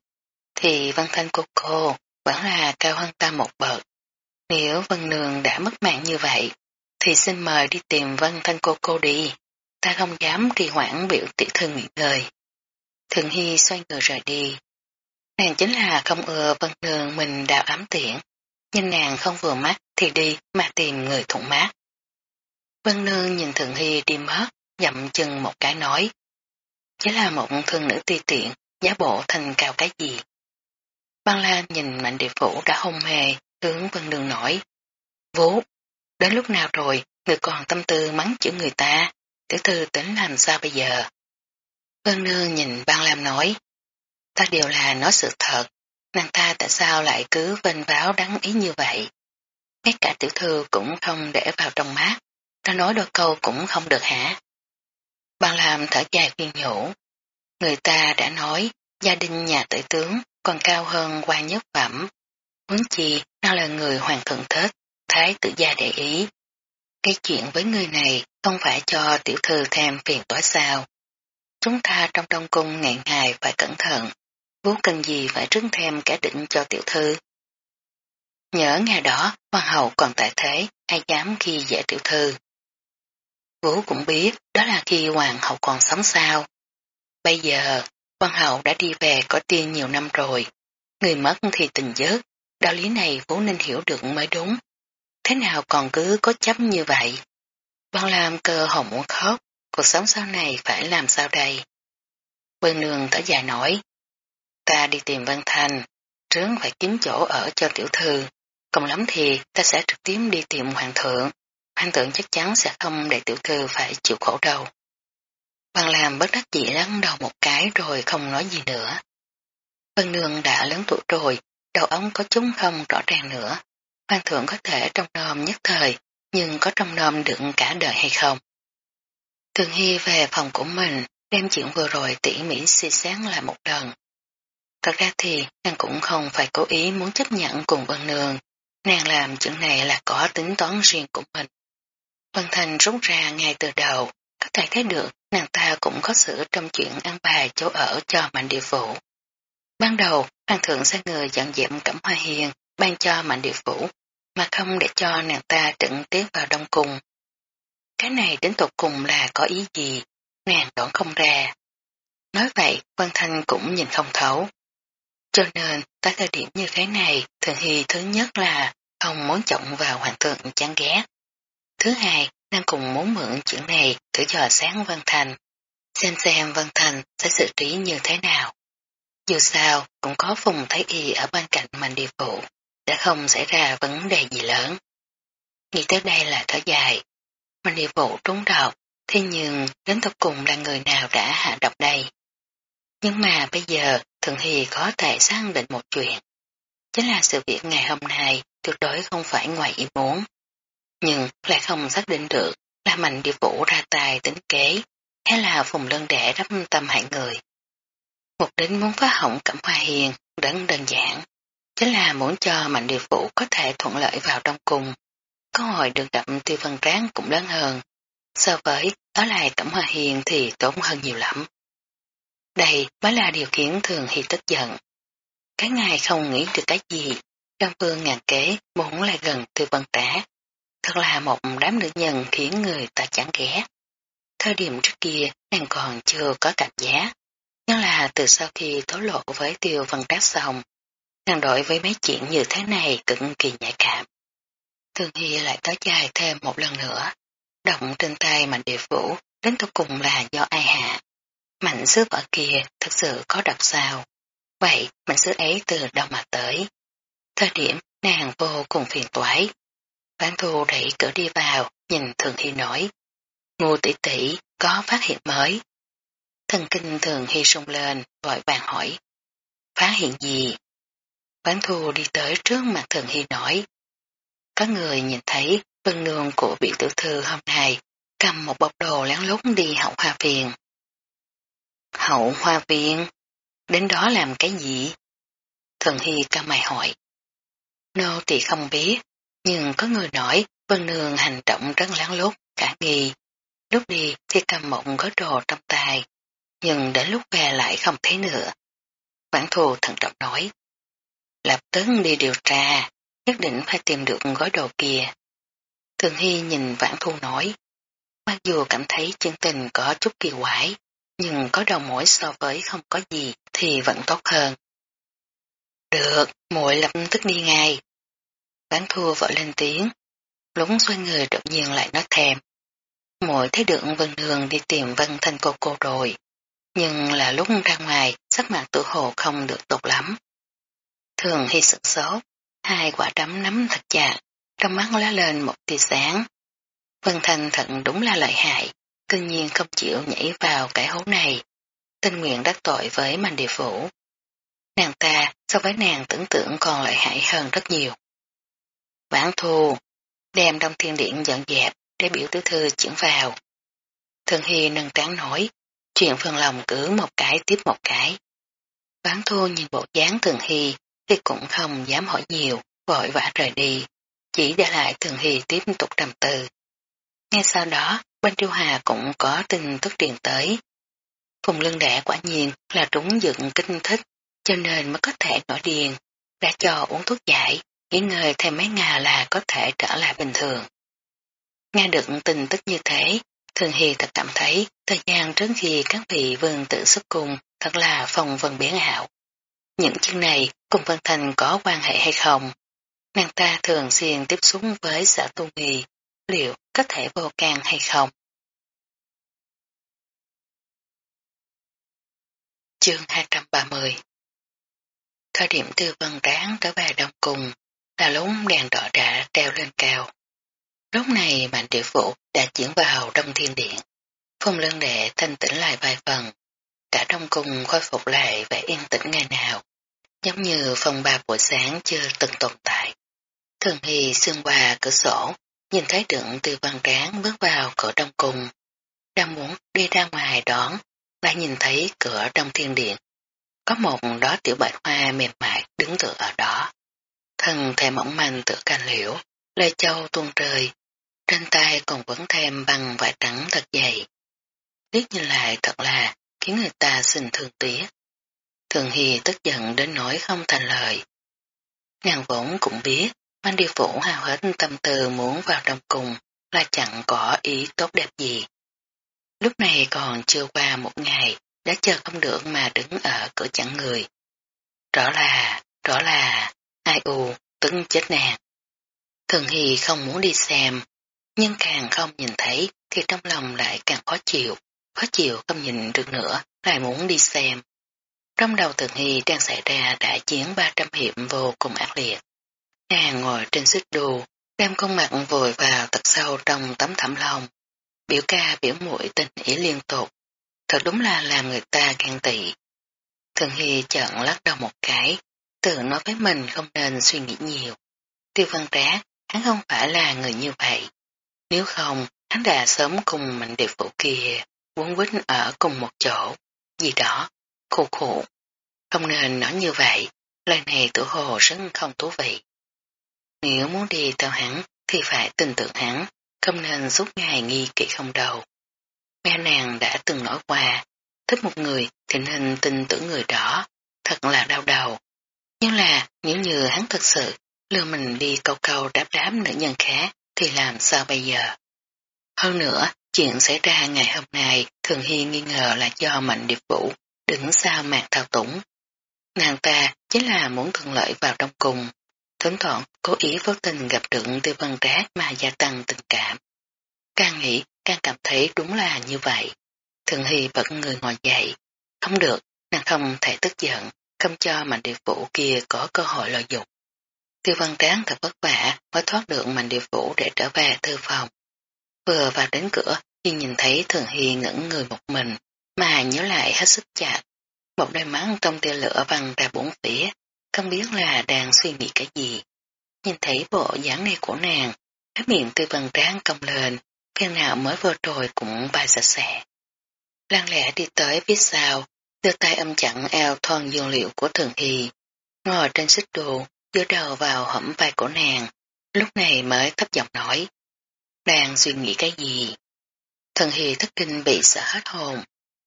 thì Văn Thanh cô cô vẫn là cao hơn ta một bậc. Nếu Vân Nương đã mất mạng như vậy, thì xin mời đi tìm Vân Thanh cô cô đi. Ta không dám trì hoãn biểu tiểu thư nghỉ ngơi. Thường Hy xoay người rời đi. Nàng chính là không ưa Vân Nương mình đào ám tiễn, Nhưng nàng không vừa mắt thì đi mà tìm người thủng mát. Vân Nương nhìn Thường Hy đi mất, dậm chân một cái nói. Chỉ là một thương nữ ti tiện, giá bộ thành cao cái gì. Văn Lan nhìn mạnh địa phủ đã hôn hề hướng Vân đường nói. Vú, đến lúc nào rồi, người còn tâm tư mắng chữ người ta, tiểu thư tính làm sao bây giờ? Vân Nương nhìn băng Lam nói. Ta đều là nói sự thật, nàng ta tại sao lại cứ vênh váo đáng ý như vậy? Ngay cả tiểu thư cũng không để vào trong mắt, ta nói đôi câu cũng không được hả? Ban làm thở dài khuyên nhủ. Người ta đã nói gia đình nhà tử tướng còn cao hơn quan nhất phẩm. huống chi nó là người hoàng thượng thích, thái tử gia để ý. Cái chuyện với người này không phải cho tiểu thư thêm phiền tối sao. Chúng ta trong đông cung ngạn hài phải cẩn thận, vốn cần gì phải trứng thêm cả định cho tiểu thư. Nhớ ngày đó, hoàng hậu còn tại thế, ai dám khi dễ tiểu thư. Vũ cũng biết đó là khi hoàng hậu còn sống sao. Bây giờ, hoàng hậu đã đi về có tiên nhiều năm rồi. Người mất thì tình giấc, đạo lý này vũ nên hiểu được mới đúng. Thế nào còn cứ có chấp như vậy? Văn Lam cơ hồng muốn khóc, cuộc sống sau này phải làm sao đây? Vân Nương thở dài nói, ta đi tìm Văn thành trướng phải kiếm chỗ ở cho tiểu thư, cùng lắm thì ta sẽ trực tiếp đi tìm hoàng thượng, hoàng thượng chắc chắn sẽ không để tiểu thư phải chịu khổ đâu. Văn làm bất đắc dĩ lắng đầu một cái rồi không nói gì nữa. Vân Nương đã lớn tuổi rồi, đầu ống có chúng không rõ ràng nữa. Hoàng thượng có thể trong nom nhất thời, nhưng có trong nom đựng cả đời hay không? Thường Hy về phòng của mình, đem chuyện vừa rồi tỉ mỉ suy sáng lại một lần. Thật ra thì nàng cũng không phải cố ý muốn chấp nhận cùng Vân Nương, nàng làm chuyện này là có tính toán riêng của mình. Văn Thành rút ra ngay từ đầu, có thể thấy được nàng ta cũng có sự trong chuyện ăn bài chỗ ở cho mạnh địa phủ. Ban đầu, hoàng thượng sai người dọn dẹp cẩm hoa hiền, ban cho mạnh địa phủ, mà không để cho nàng ta trận tiếp vào đông cung. Cái này đến tột cùng là có ý gì, nàng đoán không ra. Nói vậy, Văn Thanh cũng nhìn không thấu. Cho nên, tại thời điểm như thế này, Thường Hy thứ nhất là không muốn trọng vào hoàng thượng chán ghét. Thứ hai, nàng cùng muốn mượn chuyện này thử dò sáng Văn Thành, xem xem Văn Thành sẽ xử trí như thế nào. Dù sao, cũng có Phùng Thái Y ở bên cạnh mạnh đi phụ, sẽ không xảy ra vấn đề gì lớn. Nghĩ tới đây là thở dài. Mạnh đi vụ trúng độc, thế nhưng đến tập cùng là người nào đã hạ độc đây. Nhưng mà bây giờ Thượng Hy có thể xác định một chuyện. Chính là sự việc ngày hôm nay tuyệt đối không phải ngoài ý muốn. Nhưng lại không xác định được là mạnh địa vũ ra tài tính kế hay là phùng lân đẻ đắp tâm hại người. Mục đích muốn phá hỏng cẩm hoa hiền đấng đơn giản, chính là muốn cho mạnh địa vũ có thể thuận lợi vào trong cùng. Cơ hội được gặp tiêu văn tráng cũng lớn hơn. So với ở lại cẩm hoa hiền thì tốn hơn nhiều lắm. Đây mới là điều khiến thường hy tức giận. Cái ngài không nghĩ được cái gì, trong phương ngàn kế muốn lại gần tiêu văn trá. Thật là một đám nữ nhân khiến người ta chán ghét. Thời điểm trước kia nàng còn chưa có cảm giác. Nhưng là từ sau khi thổ lộ với tiêu văn trác xong, nàng đổi với mấy chuyện như thế này cực kỳ nhạy cảm. Thường Hy lại tới dài thêm một lần nữa. Động trên tay mạnh địa phủ đến cuối cùng là do ai hạ. Mạnh sứ vợ kia thực sự có độc sao. Vậy mạnh sứ ấy từ đâu mà tới. Thời điểm nàng vô cùng phiền toái. Bán thu đẩy cửa đi vào, nhìn Thường Hy nói. Ngô tỷ tỷ có phát hiện mới. Thần kinh Thường Hy sung lên, vội vàng hỏi. Phát hiện gì? Bán thu đi tới trước mặt Thường Hy nói. Có người nhìn thấy vân nương của vị tiểu thư hôm nay cầm một bọc đồ lén lút đi hậu hoa viện. Hậu hoa viện? Đến đó làm cái gì? Thường Hy cao mày hỏi. Nô tỳ không biết, nhưng có người nói Vân Nương hành động rất láng lốt, cả nghi. Lúc đi thì cầm một gói đồ trong tay, nhưng đến lúc về lại không thấy nữa. Bản thù thận trọng nói. Lập tức đi điều tra, nhất định phải tìm được gói đồ kia. Thường Hy nhìn Vãn Thu nói, mặc dù cảm thấy chân tình có chút kỳ quái, nhưng có đầu mối so với không có gì thì vẫn tốt hơn. Được, muội lập tức đi ngay. Vãn thua vợ lên tiếng, lúng xoay người đột nhiên lại nói thèm. Muội thấy được Vân Đường đi tìm Vân Thanh cô cô rồi, nhưng là lúc ra ngoài sắc mặt tự hồ không được tốt lắm. Thường hy sửng sốt, hai quả đấm nắm thật chặt, trong mắt lá lên một tia sáng. Vân Thanh thận đúng là lợi hại, tự nhiên không chịu nhảy vào cái hố này, tinh nguyện đắc tội với mạnh địa phủ. Nàng ta so với nàng tưởng tượng còn lợi hại hơn rất nhiều. Bản thù, đem đông thiên điện dọn dẹp để biểu tứ thư chuyển vào. Thường Hy nâng tráng nói, chuyện phần lòng cứ một cái tiếp một cái. Bán thù nhìn bộ dáng Thường Hy thì cũng không dám hỏi nhiều, vội vã rời đi, chỉ để lại Thường Hy tiếp tục trầm tư. Ngay sau đó, bên Triêu Hà cũng có tin tức truyền tới. Phùng lưng đẻ quả nhiên là trúng dựng kinh thích, cho nên mới có thể nổi điền, đã cho uống thuốc giải, nghỉ ngơi thêm mấy ngày là có thể trở lại bình thường. Nghe được tin tức như thế, Thường Hy thật cảm thấy thời gian trước khi các vị vương tự xuất cung thật là phong vân biến ảo. Những chuyện này cùng Vân Thành có quan hệ hay không? Nàng ta thường xuyên tiếp xúc với xã tu nghi, liệu có thể vô can hay không? Chương 230 Thời điểm tư vân ráng trở về đông cùng là lúc đèn đỏ đã treo lên cao. Lúc này mạnh tiểu vũ đã chuyển vào đông thiên điện. Phong lân đệ thanh tĩnh lại vài phần. Cả đông cung khôi phục lại vẻ yên tĩnh ngày nào. Giống như phòng ba buổi sáng chưa từng tồn tại. Thường Hy xương qua cửa sổ, nhìn thấy đựng từ văn tráng bước vào cửa đông cung. Đang muốn đi ra ngoài đón, lại nhìn thấy cửa đông thiên điện. Có một đó tiểu bạch hoa mềm mại đứng tựa ở đó. Thân thể mỏng manh tựa cành liễu, lê châu tuôn trời, trên tay còn vẫn thêm bằng vải trắng thật dày. Liếc nhìn lại thật là khiến người ta xin thương tiếc. Thường Hy tức giận đến nỗi không thành lời. Nàng vốn cũng biết Mang điều phủ hào hết tâm tư muốn vào trong cùng là chẳng có ý tốt đẹp gì. Lúc này còn chưa qua một ngày, đã chờ không được mà đứng ở cửa chẳng người. Rõ là, rõ là, ai u, tức chết nàng. Thường Hy không muốn đi xem, nhưng càng không nhìn thấy thì trong lòng lại càng khó chịu, khó chịu không nhìn được nữa, lại muốn đi xem. Trong đầu Thường Hy đang xảy ra đại chiến 300 hiệp vô cùng ác liệt. Nàng ngồi trên xích đu, đem con mặt vùi vào thật sâu trong tấm thảm lòng. Biểu ca biểu mũi tình ý liên tục, thật đúng là làm người ta ghen tị. Thường Hy chợn lắc đầu một cái, tự nói với mình không nên suy nghĩ nhiều. Tiêu văn trá, hắn không phải là người như vậy. Nếu không, hắn đã sớm cùng mạnh địa phụ kia, quấn quýt ở cùng một chỗ, gì đó, khổ khổ. Không nên nói như vậy, lời này tự hồ rất không thú vị. Nếu muốn đi theo hắn thì phải tin tưởng hắn, không nên suốt ngày nghi kỵ không đầu. Mẹ nàng đã từng nói qua, thích một người thì nên tin tưởng người đó, thật là đau đầu. Nhưng là nếu như hắn thật sự lừa mình đi câu câu đáp đám nữ nhân khác thì làm sao bây giờ? Hơn nữa, chuyện xảy ra ngày hôm nay thường hi nghi ngờ là do mạnh điệp vũ đứng sau mạc thao tủng. Nàng ta chính là muốn thuận lợi vào trong cùng, thỉnh thoảng cố ý vô tình gặp được tiêu vân trác mà gia tăng tình cảm. Càng nghĩ, càng cảm thấy đúng là như vậy. Thường Hy bật người ngồi dậy. Không được, nàng không thể tức giận, không cho mạnh địa vũ kia có cơ hội lợi dụng. Tiêu văn tráng thật vất vả mới thoát được mạnh địa vũ để trở về thư phòng. Vừa vào đến cửa, nhưng nhìn thấy Thường Hy ngẩn người một mình, mà nhớ lại hết sức chặt. Một đôi mắt trong tia lửa văng ra bốn phía, không biết là đang suy nghĩ cái gì. Nhìn thấy bộ dáng này của nàng, cái miệng tư văn tráng cong lên, phiên nào mới vừa rồi cũng bay sạch sẽ. Lăng lẽ đi tới phía sau, đưa tay âm chặn eo thon dương liệu của thường hy, ngồi trên xích đồ, đưa đầu vào hõm vai của nàng, lúc này mới thấp giọng nói. Đang suy nghĩ cái gì? Thần hy thất kinh bị sợ hết hồn,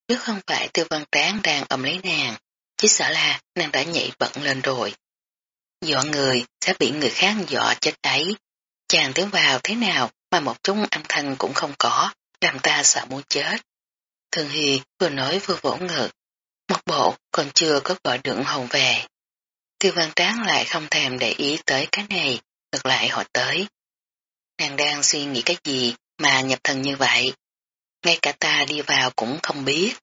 nếu không phải tư văn tráng đang ôm lấy nàng, chỉ sợ là nàng đã nhảy bận lên rồi. Dọa người sẽ bị người khác dọa chết đấy. Chàng tiến vào thế nào mà một chút âm thanh cũng không có, làm ta sợ muốn chết. Thường Hy vừa nói vừa vỗ ngực, một bộ còn chưa có gọi được hồng về. Tiêu văn tráng lại không thèm để ý tới cái này, ngược lại họ tới. Nàng đang suy nghĩ cái gì mà nhập thần như vậy? Ngay cả ta đi vào cũng không biết.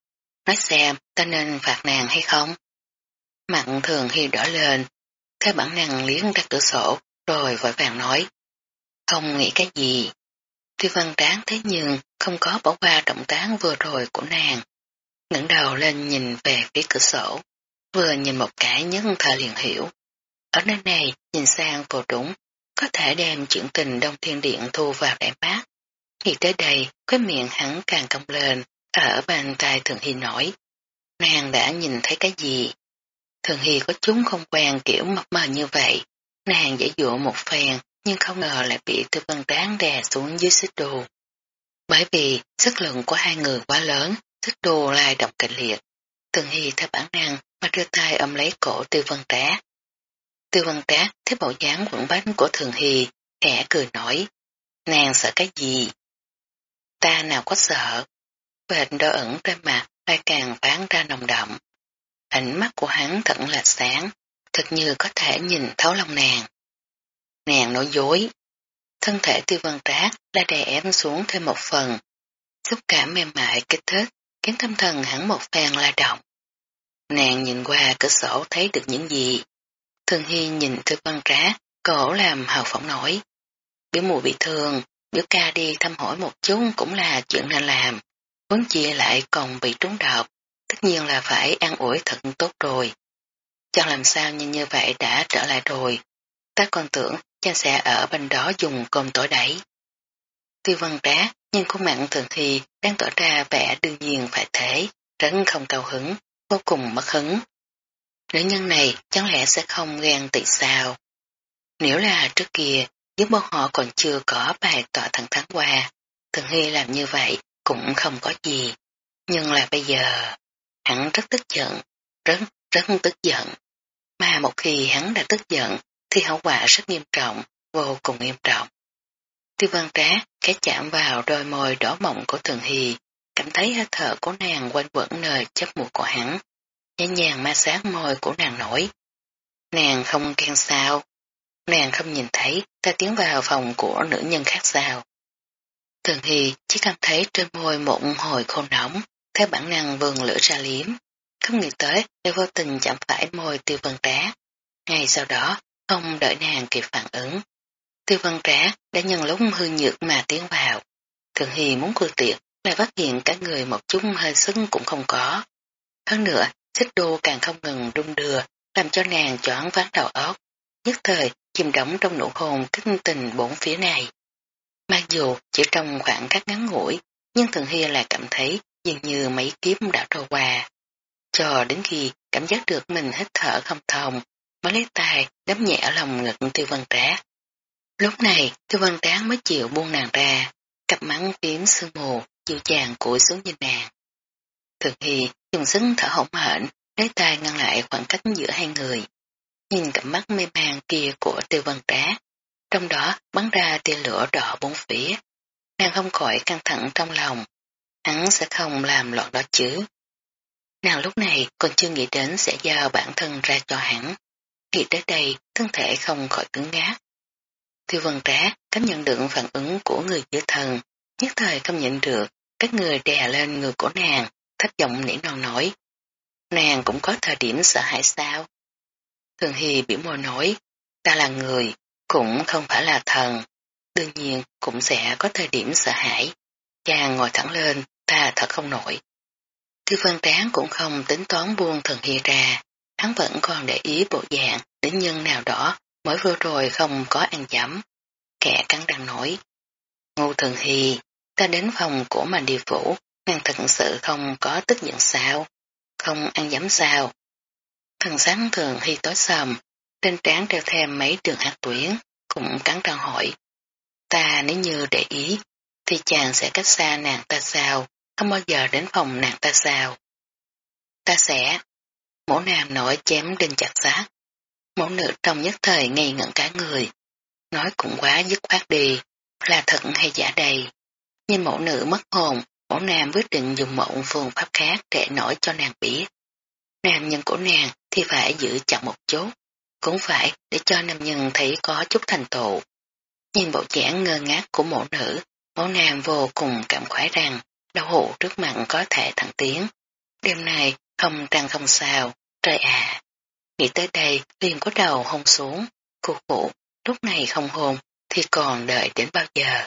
Nói xem ta nên phạt nàng hay không? Mặn thường Hy đỏ lên, theo bản năng liếng ra cửa sổ, rồi vội vàng nói. Không nghĩ cái gì. Tiêu văn tráng thế nhưng không có bỏ qua động tác vừa rồi của nàng ngẩng đầu lên nhìn về phía cửa sổ, vừa nhìn một cái nhấn thờ liền hiểu. Ở nơi này, nhìn sang vô đúng, có thể đem chuyện tình Đông Thiên Điện thu vào đại bác. Nghĩ tới đây, cái miệng hắn càng cong lên, ở bàn tay Thường Hy nổi. Nàng đã nhìn thấy cái gì? Thường Hy có chúng không quen kiểu mập mờ như vậy. Nàng giải dụa một phen, nhưng không ngờ lại bị tư vân tán đè xuống dưới xích đồ. Bởi vì sức lượng của hai người quá lớn, thích đồ lai động kịch liệt. Thường Hy theo bản năng mà đưa tay ôm lấy cổ tư vân trá. Tư vân trá thấy bộ dáng quẩn bánh của Thường Hy, khẽ cười nói. Nàng sợ cái gì? Ta nào có sợ. Bệnh đỏ ẩn trên mặt lại càng phán ra nồng đậm. Ánh mắt của hắn thật là sáng, thật như có thể nhìn thấu lòng nàng. Nàng nói dối. Thân thể Tư vân trác đã đè ém xuống thêm một phần. Xúc cảm mềm mại kích thích, khiến tâm thần hẳn một phen la động. Nàng nhìn qua cửa sổ thấy được những gì. Thường Hy nhìn thư văn trá, cổ làm hào phỏng nổi. Biểu mùi bị thương, biểu ca đi thăm hỏi một chút cũng là chuyện nên làm. Vốn chia lại còn bị trúng độc, tất nhiên là phải ăn ủi thật tốt rồi. Chẳng làm sao nhìn như vậy đã trở lại rồi. Ta còn tưởng cha sẽ ở bên đó dùng cơm tối đẩy. Tiêu văn trá, nhưng khuôn mặt thường thì đang tỏ ra vẻ đương nhiên phải thế, rất không cao hứng, vô cùng mất hứng. Nữ nhân này chẳng lẽ sẽ không ghen tị sao? Nếu là trước kia, những bọn họ còn chưa có bài tỏ thẳng thắn qua, thường hy làm như vậy cũng không có gì. Nhưng là bây giờ, hắn rất tức giận, rất, rất tức giận. Mà một khi hắn đã tức giận, thì hậu quả rất nghiêm trọng, vô cùng nghiêm trọng. Tiêu văn trá cái chạm vào đôi môi đỏ mọng của Thường Hy, cảm thấy hơi thở của nàng quanh quẩn nơi chấp mũi của hắn, nhẹ nhàng ma sát môi của nàng nổi. Nàng không khen sao, nàng không nhìn thấy ta tiến vào phòng của nữ nhân khác sao. Thường Hy chỉ cảm thấy trên môi một hồi khô nóng, theo bản năng vườn lửa ra liếm, không nghĩ tới để vô tình chạm phải môi tiêu vân trá. Ngay sau đó, không đợi nàng kịp phản ứng. Tiêu Văn trá đã nhân lúc hư nhược mà tiến vào. Thường Hy muốn cư tiệc, lại phát hiện cả người một chút hơi sức cũng không có. Hơn nữa, xích đô càng không ngừng đung đưa, làm cho nàng choáng ván đầu óc. Nhất thời, chìm đóng trong nụ hôn kinh tình bốn phía này. Mặc dù chỉ trong khoảng cách ngắn ngủi, nhưng Thường Hy lại cảm thấy dường như mấy kiếp đã trôi qua. Cho đến khi cảm giác được mình hít thở không thông, mới lấy tay đấm nhẹ ở lòng ngực tiêu Văn trá. Lúc này tiêu vân Tán mới chịu buông nàng ra, cặp mắng tím sương mù, dịu dàng cụi xuống nhìn nàng. Thường Hy dùng sức thở hổn hển, lấy tay ngăn lại khoảng cách giữa hai người. Nhìn cặp mắt mê man kia của tiêu vân trá, trong đó bắn ra tia lửa đỏ bốn phía. Nàng không khỏi căng thẳng trong lòng, hắn sẽ không làm loạn đó chứ. Nàng lúc này còn chưa nghĩ đến sẽ giao bản thân ra cho hắn. Nghĩ tới đây, thân thể không khỏi cứng ngát. Tiêu vân trá cảm nhận được phản ứng của người giữa thần, nhất thời không nhận được, các người đè lên người của nàng, thấp giọng nỉ non nói Nàng cũng có thời điểm sợ hãi sao? Thường Hy biểu môi nói, ta là người, cũng không phải là thần, đương nhiên cũng sẽ có thời điểm sợ hãi. Chàng ngồi thẳng lên, ta thật không nổi. Tiêu phân tráng cũng không tính toán buông thần hy ra, hắn vẫn còn để ý bộ dạng đến nhân nào đó mới vừa rồi không có ăn chấm. Kẻ cắn răng nổi. Ngô thường hy, ta đến phòng của mà điều vũ, nàng thật sự không có tức giận sao, không ăn dám sao. Thần sáng thường hy tối sầm, trên trán treo thêm mấy đường hạt tuyến, cũng cắn răng hỏi. Ta nếu như để ý, thì chàng sẽ cách xa nàng ta sao, không bao giờ đến phòng nàng ta sao. Ta sẽ, mỗi nam nổi chém đinh chặt xác, mẫu nữ trong nhất thời ngây ngẩn cả người, nói cũng quá dứt khoát đi, là thật hay giả đầy? Nhưng mẫu nữ mất hồn, mẫu nam quyết định dùng một phương pháp khác để nổi cho nàng biết. Nam nhân của nàng thì phải giữ chặt một chút, cũng phải để cho nam nhân thấy có chút thành tựu. Nhìn bộ dáng ngơ ngác của mẫu nữ, mẫu nam vô cùng cảm khoái rằng đau hụ trước mặt có thể thẳng tiếng. Đêm nay không trăng không sao, trời à. Nghĩ tới đây liền có đầu hôn xuống, cô phụ, lúc này không hồn thì còn đợi đến bao giờ.